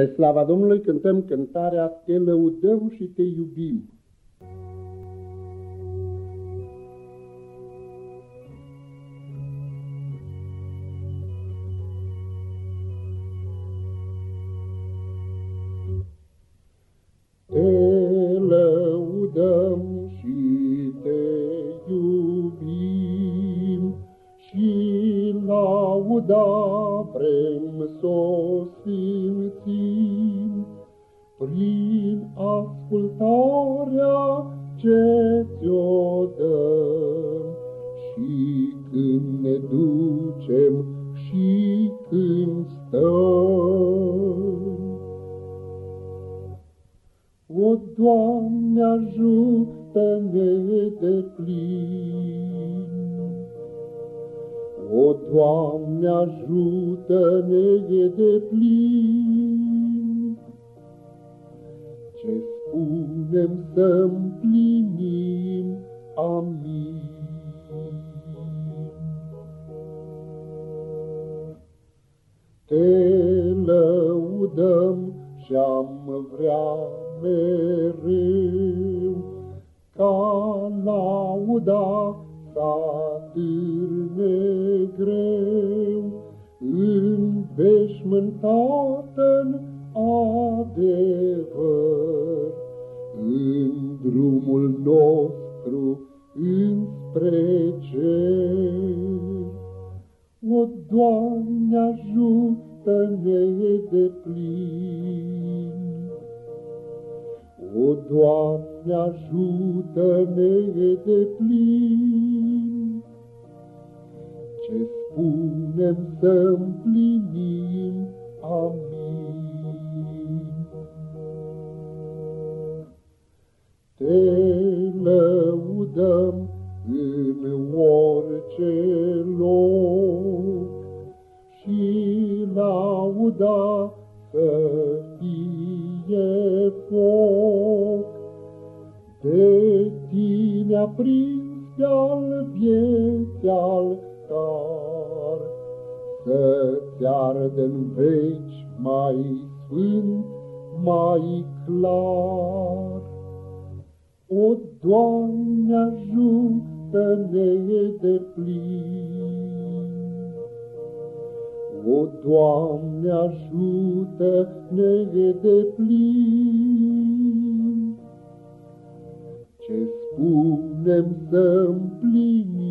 Spre slava Domnului cântăm cântarea Te lăudăm și te iubim. Te lăudăm și te iubim și lauda vrem s-o ce ți-o dăm și când ne ducem și când stăm. O, Doamne, ajută-ne de plin. O, Doamne, ajută-ne de plin. Ce spunem să împlinim, amin. Te lăudăm și-am vrea mereu, ca lauda sa târne greu, înveșmântată-n adevăr, în drumul nostru înspre cer. O, Doamne, ajută-ne de plin, o, Doamne, ajută-ne de plin. Ce spunem să împlinim, amin. Lăudăm în orice loc și lauda să fie foc. De tine aprins pe-al vieții altar, Să-ți ardă în veci mai sfânt, mai clar. O, Doamne, ajută-ne de plin, o, Doamne, ajută-ne de plin. Ce spunem să împlinim,